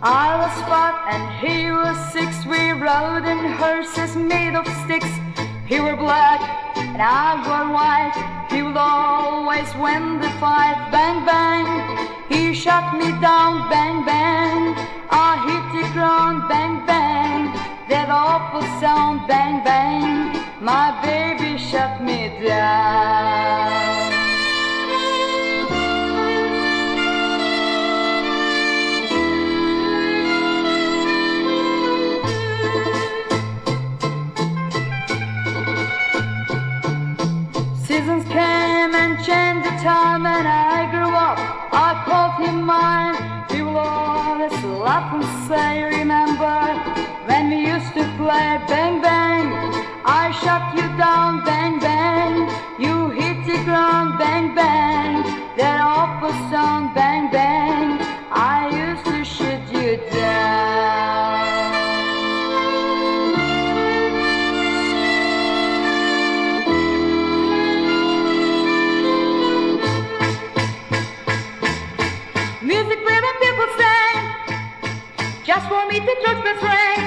I was five and he was six. We rode in horses made of sticks. He were black and I were white. He would always win the fight. Bang bang, he shot me down. Bang bang, I hit the ground. Bang bang, that awful sound. Bang bang, my baby shut me down. Seasons came and changed the time and I grew up. I called him mine. He will always laugh and say, Remember when we used to play bang bang? I shot you down, bang bang. You hit the ground, bang bang. That awful sound, bang Music where the people sing Just for me to touch the string